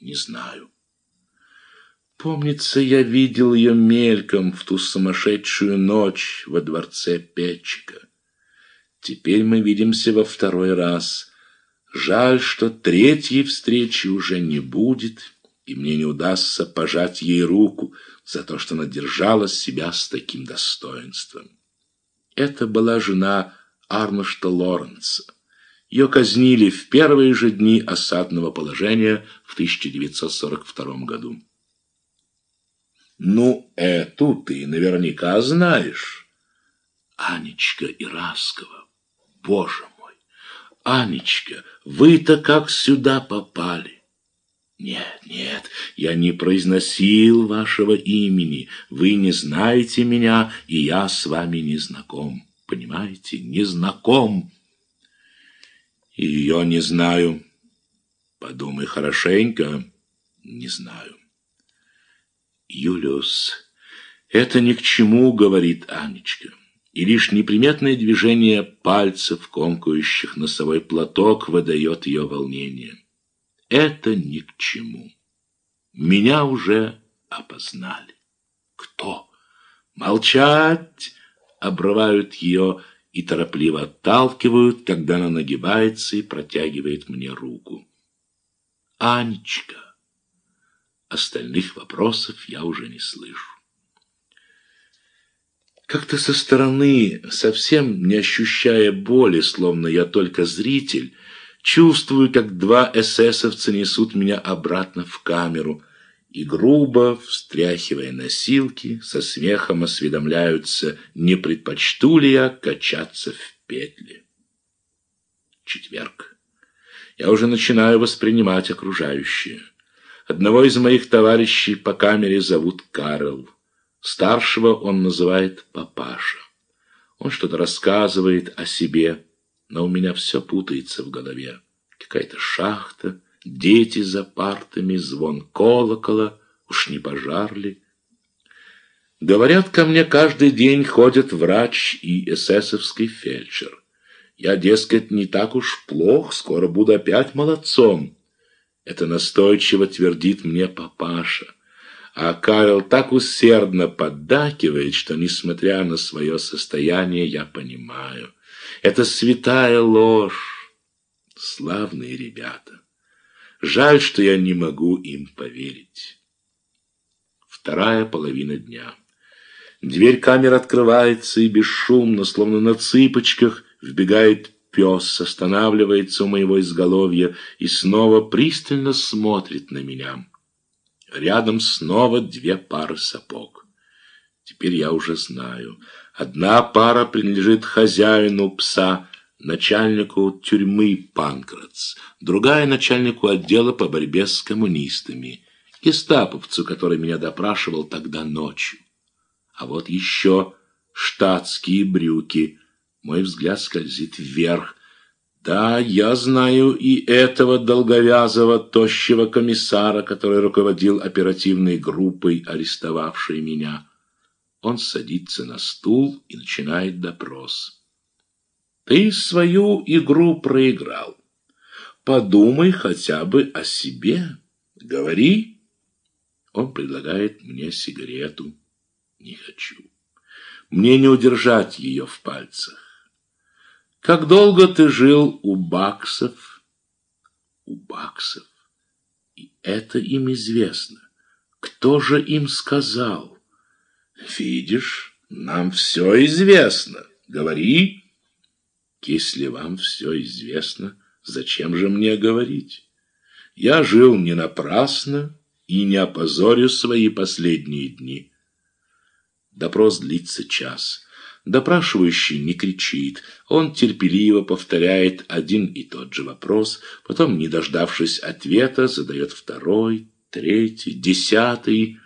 Не знаю. Помнится, я видел ее мельком в ту сумасшедшую ночь во дворце Петчика. Теперь мы видимся во второй раз. Жаль, что третьей встречи уже не будет, и мне не удастся пожать ей руку за то, что она держала себя с таким достоинством. Это была жена Арношта Лоренца. Ее казнили в первые же дни осадного положения в 1942 году. Ну, эту ты наверняка знаешь. Анечка Ираскова. Боже мой! Анечка, вы-то как сюда попали? Нет, нет, я не произносил вашего имени. Вы не знаете меня, и я с вами не знаком. Понимаете, не знаком. Ее не знаю. Подумай хорошенько, не знаю. Юлиус, это ни к чему, говорит Анечка. И лишь неприметное движение пальцев, комкающих носовой платок, выдает ее волнение. Это ни к чему. Меня уже опознали. Кто? Молчать! Обрывают ее и торопливо отталкивают, когда она нагибается и протягивает мне руку. Анечка! Остальных вопросов я уже не слышу. Как-то со стороны, совсем не ощущая боли, словно я только зритель, чувствую, как два эсэсовца несут меня обратно в камеру и, грубо встряхивая носилки, со смехом осведомляются, не предпочту ли я качаться в петле. Четверг. Я уже начинаю воспринимать окружающее. Одного из моих товарищей по камере зовут Карл. Старшего он называет папаша. Он что-то рассказывает о себе, но у меня все путается в голове. Какая-то шахта, дети за партами, звон колокола, уж не пожар ли? Говорят, ко мне каждый день ходят врач и эсэсовский фельдшер. Я, дескать, не так уж плох, скоро буду опять молодцом. Это настойчиво твердит мне папаша. А Карл так усердно поддакивает, что, несмотря на свое состояние, я понимаю. Это святая ложь. Славные ребята. Жаль, что я не могу им поверить. Вторая половина дня. Дверь камеры открывается и бесшумно, словно на цыпочках, вбегает Пес останавливается у моего изголовья и снова пристально смотрит на меня. Рядом снова две пары сапог. Теперь я уже знаю. Одна пара принадлежит хозяину пса, начальнику тюрьмы Панкратс, другая — начальнику отдела по борьбе с коммунистами, гестаповцу, который меня допрашивал тогда ночью. А вот еще штатские брюки — мой взгляд скользит вверх. Да, я знаю и этого долговязого, тощего комиссара, который руководил оперативной группой, арестовавшей меня. Он садится на стул и начинает допрос. Ты свою игру проиграл. Подумай хотя бы о себе. Говори. Он предлагает мне сигарету. Не хочу. Мне не удержать ее в пальцах. Как долго ты жил у баксов? У баксов. И это им известно. Кто же им сказал? Видишь, нам все известно. Говори. Если вам все известно, зачем же мне говорить? Я жил не напрасно и не опозорю свои последние дни. Допрос длится час. Допрашивающий не кричит, он терпеливо повторяет один и тот же вопрос, потом, не дождавшись ответа, задает второй, третий, десятый.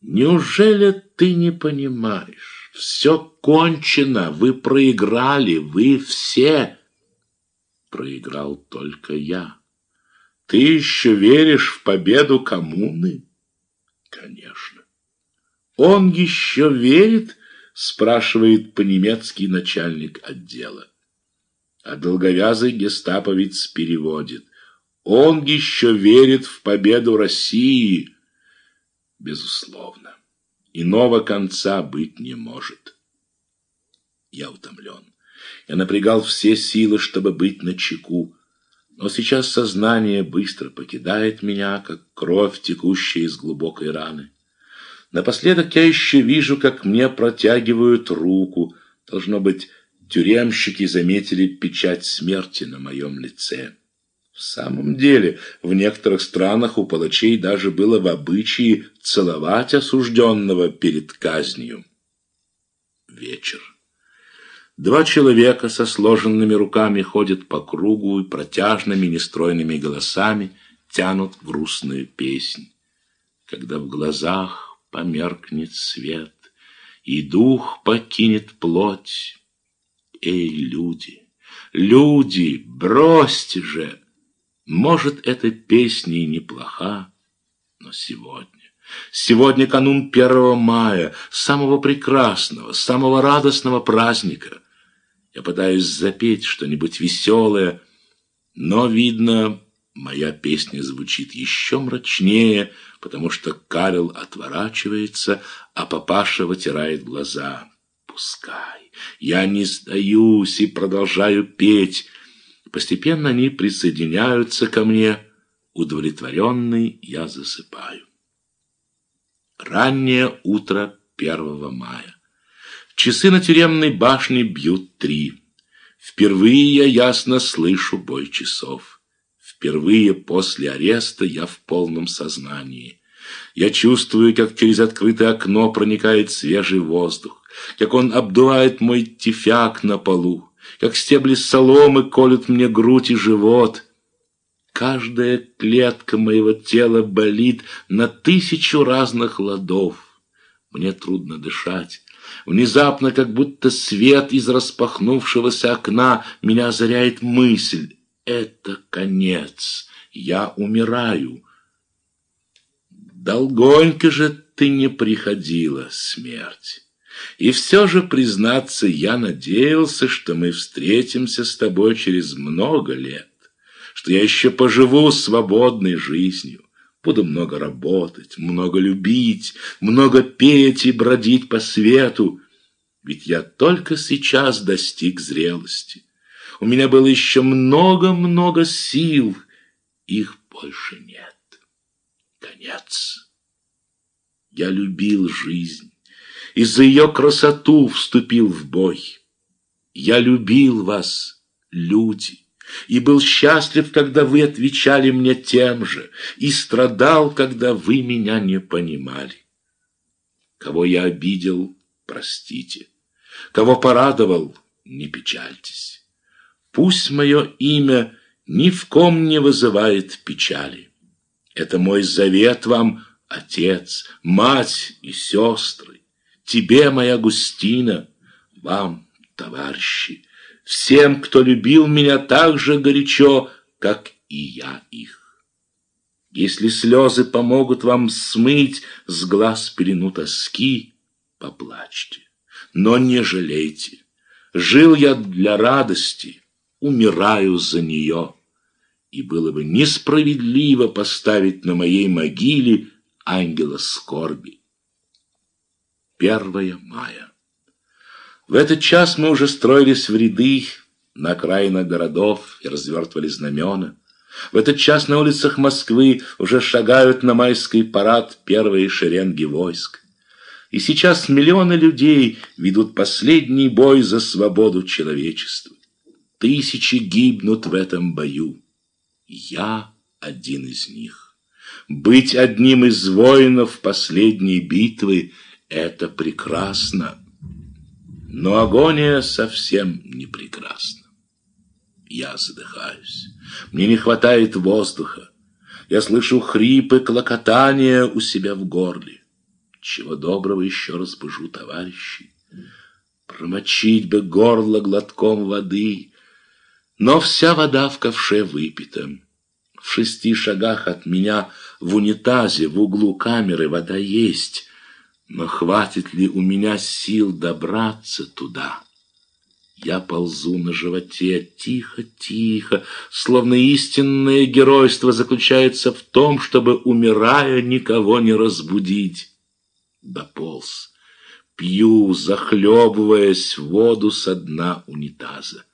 Неужели ты не понимаешь? Все кончено, вы проиграли, вы все. Проиграл только я. Ты еще веришь в победу коммуны? Конечно. Он еще верит, спрашивает по-немецки начальник отдела. А долговязый гестаповец переводит. Он еще верит в победу России. Безусловно. Иного конца быть не может. Я утомлен. Я напрягал все силы, чтобы быть на чеку. Но сейчас сознание быстро покидает меня, как кровь, текущая из глубокой раны. Напоследок я еще вижу, как мне протягивают руку. Должно быть, тюремщики заметили печать смерти на моем лице. В самом деле, в некоторых странах у палачей даже было в обычае целовать осужденного перед казнью. Вечер. Два человека со сложенными руками ходят по кругу и протяжными нестройными голосами тянут грустную песнь. Когда в глазах померкнет свет, и дух покинет плоть. Эй, люди, люди, бросьте же! Может, эта песня и неплоха, но сегодня, сегодня канун первого мая, самого прекрасного, самого радостного праздника. Я пытаюсь запеть что-нибудь веселое, но, видно, Моя песня звучит еще мрачнее, потому что Карел отворачивается, а папаша вытирает глаза. Пускай. Я не сдаюсь и продолжаю петь. Постепенно они присоединяются ко мне. Удовлетворенный я засыпаю. Раннее утро 1 мая. Часы на тюремной башне бьют три. Впервые я ясно слышу бой часов. Впервые после ареста я в полном сознании. Я чувствую, как через открытое окно проникает свежий воздух, как он обдувает мой тифяк на полу, как стебли соломы колют мне грудь и живот. Каждая клетка моего тела болит на тысячу разных ладов. Мне трудно дышать. Внезапно, как будто свет из распахнувшегося окна, меня озаряет мысль это конец. Я умираю. Долгонько же ты не приходила, смерть. И все же, признаться, я надеялся, что мы встретимся с тобой через много лет, что я еще поживу свободной жизнью, буду много работать, много любить, много петь и бродить по свету, ведь я только сейчас достиг зрелости. У меня было еще много-много сил. Их больше нет. Конец. Я любил жизнь. И за ее красоту вступил в бой. Я любил вас, люди, и был счастлив, когда вы отвечали мне тем же, и страдал, когда вы меня не понимали. Кого я обидел, простите. Кого порадовал, не печальтесь. Пусть мое имя ни в ком не вызывает печали. Это мой завет вам, отец, мать и сестры. Тебе, моя Густина, вам, товарищи, всем, кто любил меня так же горячо, как и я их. Если слезы помогут вам смыть с глаз пелену тоски, поплачьте, но не жалейте. Жил я для радости, умираю за нее. И было бы несправедливо поставить на моей могиле ангела скорби. 1 мая. В этот час мы уже строились в ряды на окраинах городов и развертывали знамена. В этот час на улицах Москвы уже шагают на майский парад первые шеренги войск. И сейчас миллионы людей ведут последний бой за свободу человечества. Тысячи гибнут в этом бою. Я один из них. Быть одним из воинов последней битвы — это прекрасно. Но агония совсем не прекрасна. Я задыхаюсь. Мне не хватает воздуха. Я слышу хрипы, клокотания у себя в горле. Чего доброго еще разбужу товарищей. Промочить бы горло глотком воды, но вся вода в ковше выпита. В шести шагах от меня в унитазе в углу камеры вода есть, но хватит ли у меня сил добраться туда? Я ползу на животе, тихо, тихо, словно истинное геройство заключается в том, чтобы, умирая, никого не разбудить. Дополз. Пью, захлебываясь воду со дна унитаза.